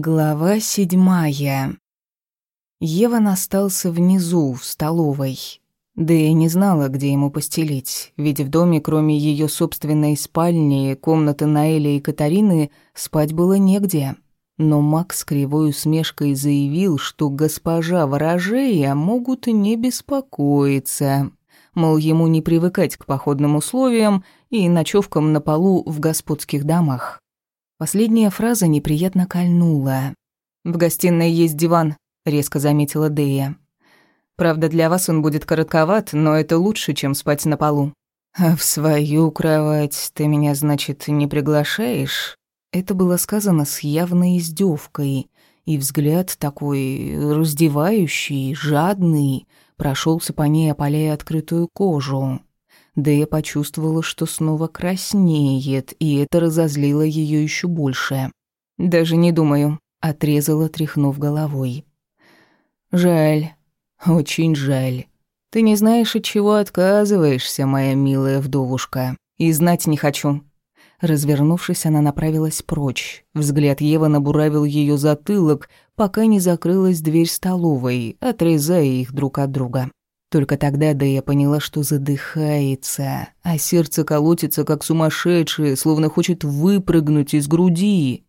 Глава седьмая. Еван остался внизу, в столовой. Да и не знала, где ему постелить, ведь в доме, кроме ее собственной спальни, комнаты Наэля и Катарины, спать было негде. Но Макс кривой усмешкой заявил, что госпожа ворожея могут не беспокоиться. Мол, ему не привыкать к походным условиям и ночевкам на полу в господских домах. Последняя фраза неприятно кольнула. «В гостиной есть диван», — резко заметила Дея. «Правда, для вас он будет коротковат, но это лучше, чем спать на полу». «А в свою кровать ты меня, значит, не приглашаешь?» Это было сказано с явной издевкой, и взгляд такой раздевающий, жадный, прошелся по ней, опаляя открытую кожу. Да я почувствовала, что снова краснеет, и это разозлило ее еще больше. «Даже не думаю», — отрезала, тряхнув головой. «Жаль, очень жаль. Ты не знаешь, от чего отказываешься, моя милая вдовушка, и знать не хочу». Развернувшись, она направилась прочь. Взгляд Евы набуравил ее затылок, пока не закрылась дверь столовой, отрезая их друг от друга. Только тогда да я поняла, что задыхается, а сердце колотится, как сумасшедшее, словно хочет выпрыгнуть из груди.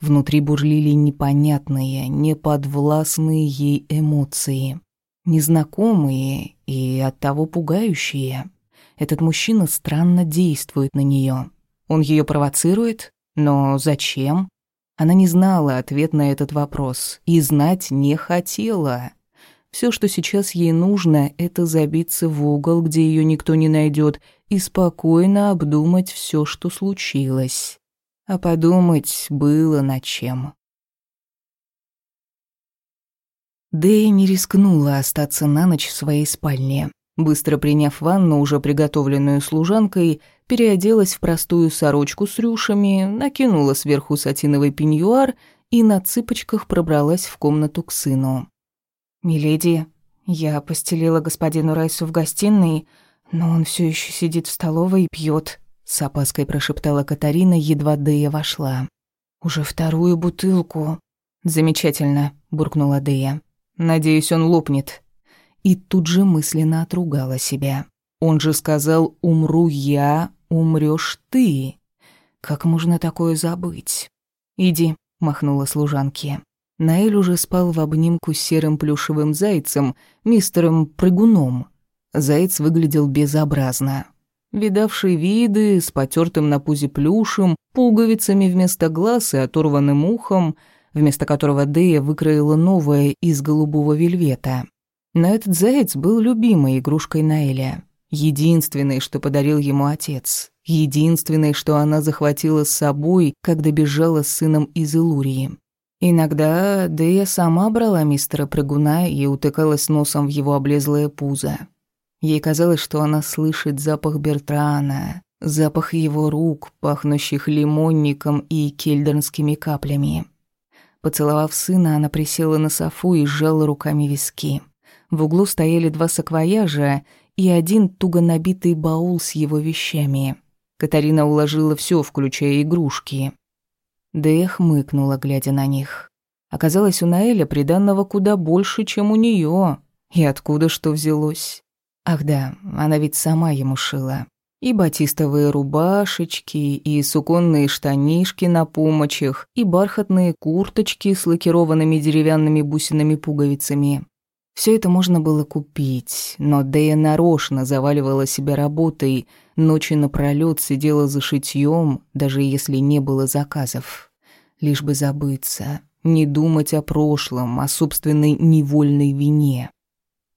Внутри бурлили непонятные, неподвластные ей эмоции. Незнакомые и оттого пугающие. Этот мужчина странно действует на нее. Он ее провоцирует? Но зачем? Она не знала ответ на этот вопрос и знать не хотела. Все, что сейчас ей нужно, это забиться в угол, где ее никто не найдет, и спокойно обдумать все, что случилось. А подумать было над чем. Дэя не рискнула остаться на ночь в своей спальне. Быстро приняв ванну, уже приготовленную служанкой, переоделась в простую сорочку с рюшами, накинула сверху сатиновый пеньюар и на цыпочках пробралась в комнату к сыну. «Миледи, я постелила господину Райсу в гостиной, но он все еще сидит в столовой и пьет», — с опаской прошептала Катарина, едва Дея вошла. «Уже вторую бутылку». «Замечательно», — буркнула Дея. «Надеюсь, он лопнет». И тут же мысленно отругала себя. «Он же сказал, умру я, умрёшь ты». Как можно такое забыть? «Иди», — махнула служанке. Наэль уже спал в обнимку с серым плюшевым зайцем, мистером Прыгуном. Заяц выглядел безобразно. Видавший виды, с потертым на пузе плюшем, пуговицами вместо глаз и оторванным ухом, вместо которого Дея выкроила новое из голубого вельвета. Но этот заяц был любимой игрушкой Наэля. Единственной, что подарил ему отец. Единственной, что она захватила с собой, когда бежала с сыном из Илурии. Иногда Дэя сама брала мистера Прыгуна и утыкалась носом в его облезлое пузо. Ей казалось, что она слышит запах Бертрана, запах его рук, пахнущих лимонником и кельдернскими каплями. Поцеловав сына, она присела на софу и сжала руками виски. В углу стояли два саквояжа и один туго набитый баул с его вещами. Катарина уложила все, включая игрушки. Дэя хмыкнула, глядя на них. Оказалось, у Наэля приданного куда больше, чем у нее. И откуда что взялось? Ах да, она ведь сама ему шила. И батистовые рубашечки, и суконные штанишки на помочах, и бархатные курточки с лакированными деревянными бусинами-пуговицами. Все это можно было купить, но Дэя нарочно заваливала себя работой, ночи напролёт сидела за шитьем, даже если не было заказов лишь бы забыться, не думать о прошлом, о собственной невольной вине.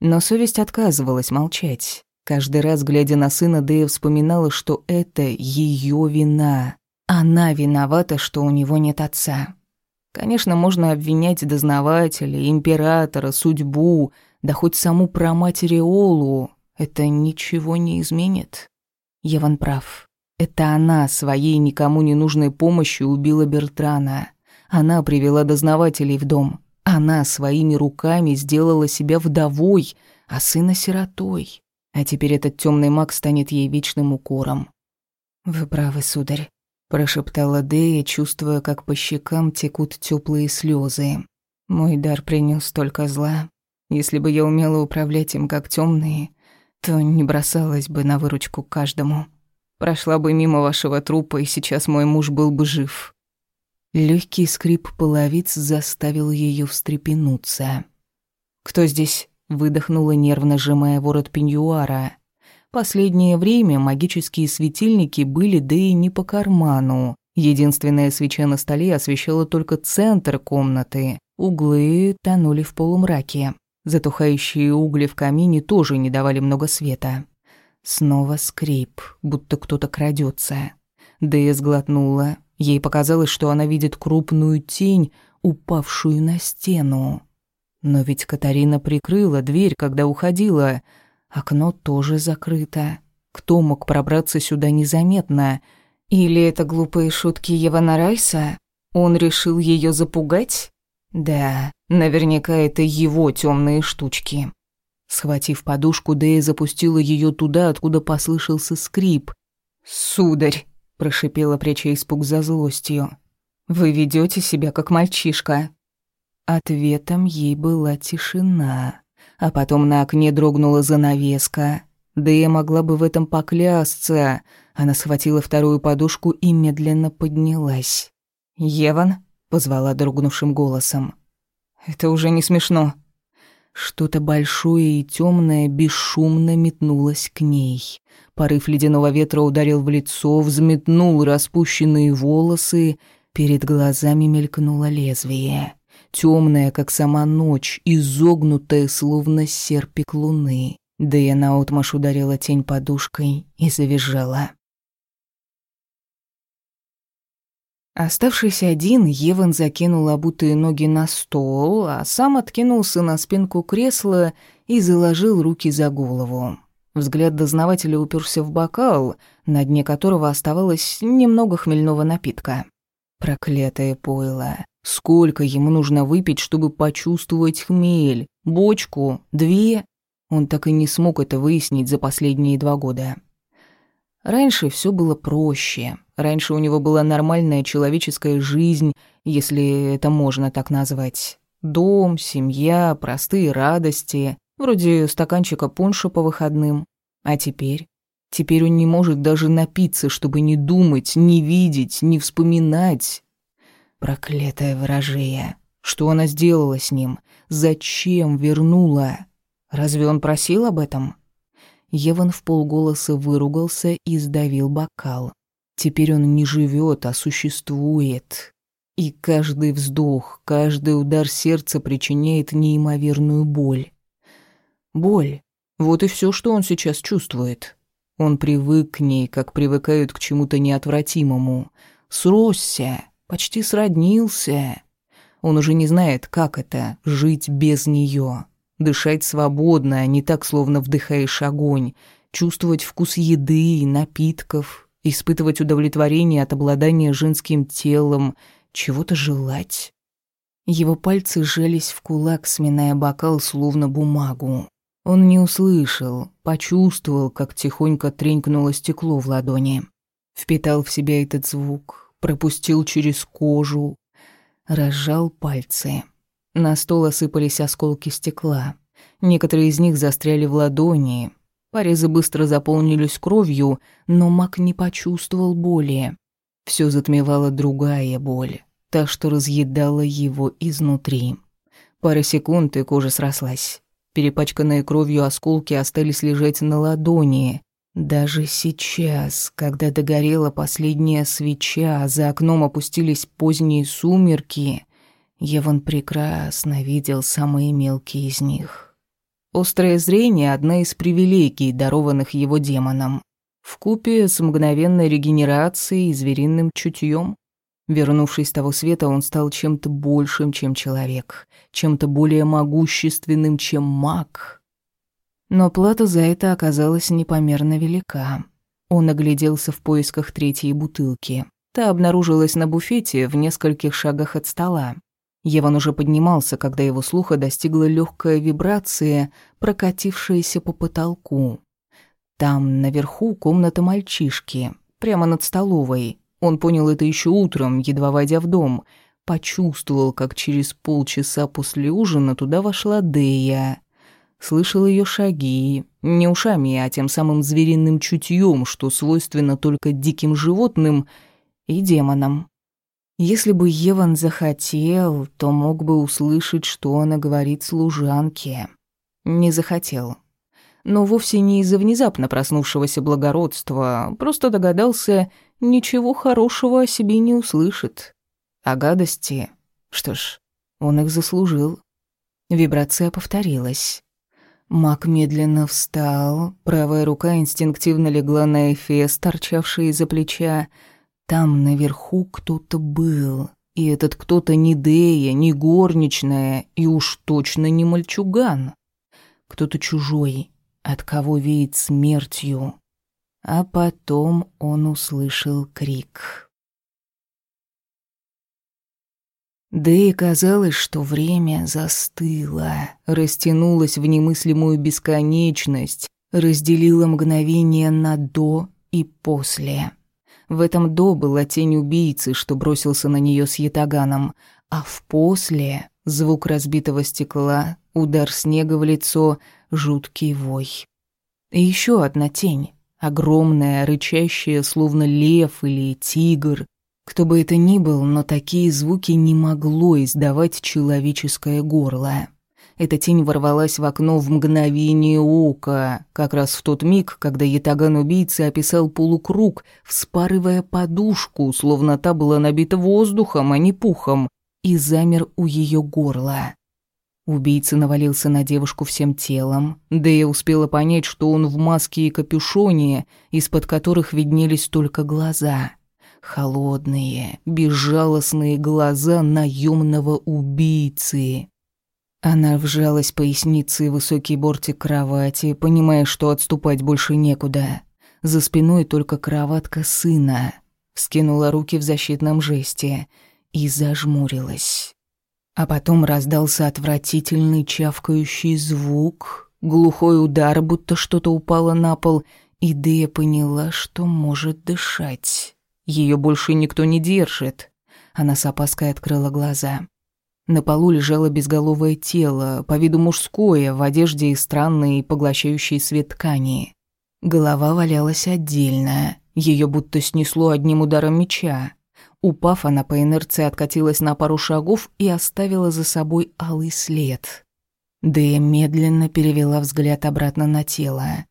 Но совесть отказывалась молчать. Каждый раз, глядя на сына, Дэя вспоминала, что это ее вина. Она виновата, что у него нет отца. Конечно, можно обвинять дознавателя, императора, судьбу, да хоть саму праматерь Олу. Это ничего не изменит. Еван прав. Это она своей никому не нужной помощью убила Бертрана. Она привела дознавателей в дом. Она своими руками сделала себя вдовой, а сына сиротой. А теперь этот темный маг станет ей вечным укором. «Вы правы, сударь», — прошептала Дея, чувствуя, как по щекам текут теплые слезы. Мой дар принес столько зла. Если бы я умела управлять им как темные, то не бросалась бы на выручку каждому. Прошла бы мимо вашего трупа, и сейчас мой муж был бы жив. Легкий скрип половиц заставил ее встрепенуться. «Кто здесь?» — выдохнула, нервно сжимая ворот пеньюара. Последнее время магические светильники были, да и не по карману. Единственная свеча на столе освещала только центр комнаты. Углы тонули в полумраке. Затухающие угли в камине тоже не давали много света. Снова скрип, будто кто-то крадется. Дэя сглотнула. Ей показалось, что она видит крупную тень, упавшую на стену. Но ведь Катарина прикрыла дверь, когда уходила — Окно тоже закрыто. Кто мог пробраться сюда незаметно? Или это глупые шутки Евана Райса? Он решил ее запугать? Да, наверняка это его темные штучки. Схватив подушку, Дэя запустила ее туда, откуда послышался скрип. «Сударь!» – прошипела, пряча испуг за злостью. «Вы ведете себя как мальчишка». Ответом ей была тишина а потом на окне дрогнула занавеска. Да я могла бы в этом поклясться. Она схватила вторую подушку и медленно поднялась. «Еван?» — позвала дрогнувшим голосом. «Это уже не смешно». Что-то большое и темное бесшумно метнулось к ней. Порыв ледяного ветра ударил в лицо, взметнул распущенные волосы, перед глазами мелькнуло лезвие темная, как сама ночь, изогнутая, словно серпик луны. Да я наотмашь ударила тень подушкой и завизжала. Оставшись один, Еван закинул обутые ноги на стол, а сам откинулся на спинку кресла и заложил руки за голову. Взгляд дознавателя уперся в бокал, на дне которого оставалось немного хмельного напитка. Проклятое пойло. Сколько ему нужно выпить, чтобы почувствовать хмель? Бочку? Две? Он так и не смог это выяснить за последние два года. Раньше все было проще. Раньше у него была нормальная человеческая жизнь, если это можно так назвать. Дом, семья, простые радости, вроде стаканчика пунша по выходным. А теперь? Теперь он не может даже напиться, чтобы не думать, не видеть, не вспоминать. Проклятая ворожея. Что она сделала с ним? Зачем вернула? Разве он просил об этом? Еван в полголоса выругался и сдавил бокал. Теперь он не живет, а существует. И каждый вздох, каждый удар сердца причиняет неимоверную боль. Боль. Вот и все, что он сейчас чувствует. Он привык к ней, как привыкают к чему-то неотвратимому. Сросся почти сроднился. Он уже не знает, как это — жить без нее, дышать свободно, а не так, словно вдыхаешь огонь, чувствовать вкус еды и напитков, испытывать удовлетворение от обладания женским телом, чего-то желать. Его пальцы сжались в кулак, сминая бокал, словно бумагу. Он не услышал, почувствовал, как тихонько тренькнуло стекло в ладони. Впитал в себя этот звук, пропустил через кожу, разжал пальцы. На стол осыпались осколки стекла. Некоторые из них застряли в ладони. Порезы быстро заполнились кровью, но маг не почувствовал боли. Все затмевала другая боль, та, что разъедала его изнутри. Пара секунд, и кожа срослась. Перепачканные кровью осколки остались лежать на ладони, даже сейчас, когда догорела последняя свеча, за окном опустились поздние сумерки, Еван прекрасно видел самые мелкие из них. Острое зрение — одна из привилегий, дарованных его демоном. Вкупе с мгновенной регенерацией и звериным чутьем. Вернувшись с того света, он стал чем-то большим, чем человек, чем-то более могущественным, чем маг — но плата за это оказалась непомерно велика. Он огляделся в поисках третьей бутылки. Та обнаружилась на буфете в нескольких шагах от стола. Еван уже поднимался, когда его слуха достигла легкая вибрация, прокатившаяся по потолку. Там, наверху, комната мальчишки, прямо над столовой. Он понял это еще утром, едва войдя в дом. Почувствовал, как через полчаса после ужина туда вошла Дея. Слышал ее шаги, не ушами, а тем самым звериным чутьем, что свойственно только диким животным и демонам. Если бы Еван захотел, то мог бы услышать, что она говорит служанке. Не захотел. Но вовсе не из-за внезапно проснувшегося благородства, просто догадался, ничего хорошего о себе не услышит. А гадости... Что ж, он их заслужил. Вибрация повторилась. Маг медленно встал, правая рука инстинктивно легла на эфес, торчавший из-за плеча. Там наверху кто-то был, и этот кто-то не Дея, не горничная, и уж точно не мальчуган. Кто-то чужой, от кого веет смертью. А потом он услышал крик. Да и казалось, что время застыло, растянулось в немыслимую бесконечность, разделило мгновение на «до» и «после». В этом «до» была тень убийцы, что бросился на нее с ятаганом, а в «после» — звук разбитого стекла, удар снега в лицо, жуткий вой. И еще одна тень, огромная, рычащая, словно лев или тигр, кто бы это ни был, но такие звуки не могло издавать человеческое горло. Эта тень ворвалась в окно в мгновение ока, как раз в тот миг, когда ятаган-убийца описал полукруг, вспарывая подушку, словно та была набита воздухом, а не пухом, и замер у ее горла. Убийца навалился на девушку всем телом, да я успела понять, что он в маске и капюшоне, из-под которых виднелись только глаза — холодные, безжалостные глаза наемного убийцы. Она вжалась поясницей в высокий бортик кровати, понимая, что отступать больше некуда. За спиной только кроватка сына. Скинула руки в защитном жесте и зажмурилась. А потом раздался отвратительный чавкающий звук, глухой удар, будто что-то упало на пол, и Дея поняла, что может дышать. Ее больше никто не держит. Она с опаской открыла глаза. На полу лежало безголовое тело, по виду мужское, в одежде из странной, поглощающей свет ткани. Голова валялась отдельно, ее будто снесло одним ударом меча. Упав, она по инерции откатилась на пару шагов и оставила за собой алый след. Дэя медленно перевела взгляд обратно на тело.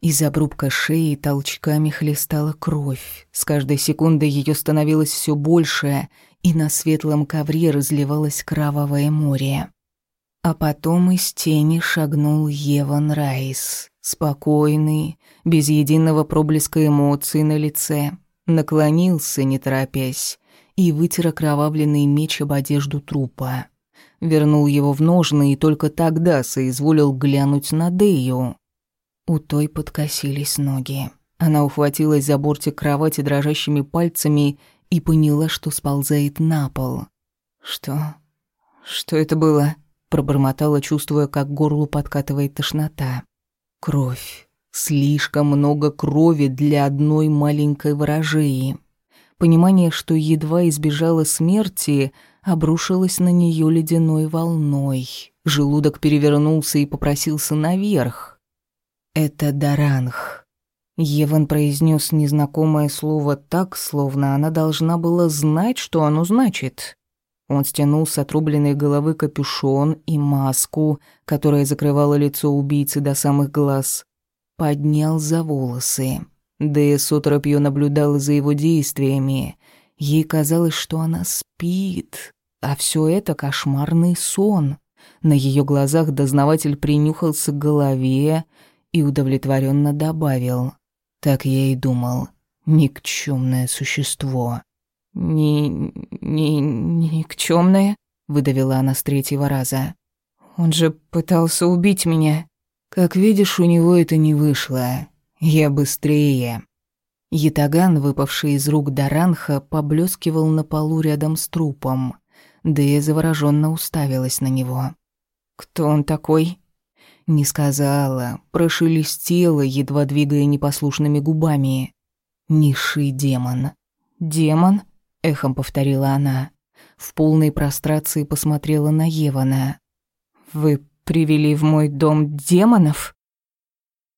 Из обрубка шеи толчками хлестала кровь. С каждой секундой ее становилось все больше, и на светлом ковре разливалось кровавое море. А потом из тени шагнул Еван Райс, спокойный, без единого проблеска эмоций на лице. Наклонился, не торопясь, и вытер окровавленный меч об одежду трупа. Вернул его в ножны и только тогда соизволил глянуть на Дею. У той подкосились ноги. Она ухватилась за бортик кровати дрожащими пальцами и поняла, что сползает на пол. «Что? Что это было?» Пробормотала, чувствуя, как к горлу подкатывает тошнота. «Кровь. Слишком много крови для одной маленькой ворожеи». Понимание, что едва избежала смерти, обрушилось на нее ледяной волной. Желудок перевернулся и попросился наверх. «Это Даранх». Еван произнес незнакомое слово так, словно она должна была знать, что оно значит. Он стянул с отрубленной головы капюшон и маску, которая закрывала лицо убийцы до самых глаз. Поднял за волосы. Дэя с оторопью наблюдала за его действиями. Ей казалось, что она спит, а все это кошмарный сон. На ее глазах дознаватель принюхался к голове, и удовлетворенно добавил. Так я и думал. Никчемное существо. «Не... не... никчемное?» — выдавила она с третьего раза. «Он же пытался убить меня». «Как видишь, у него это не вышло. Я быстрее». Ятаган, выпавший из рук Даранха, поблескивал на полу рядом с трупом. Дэя завороженно уставилась на него. «Кто он такой?» Не сказала, прошелестела, едва двигая непослушными губами. Низший демон. «Демон?» — эхом повторила она. В полной прострации посмотрела на Евана. «Вы привели в мой дом демонов?»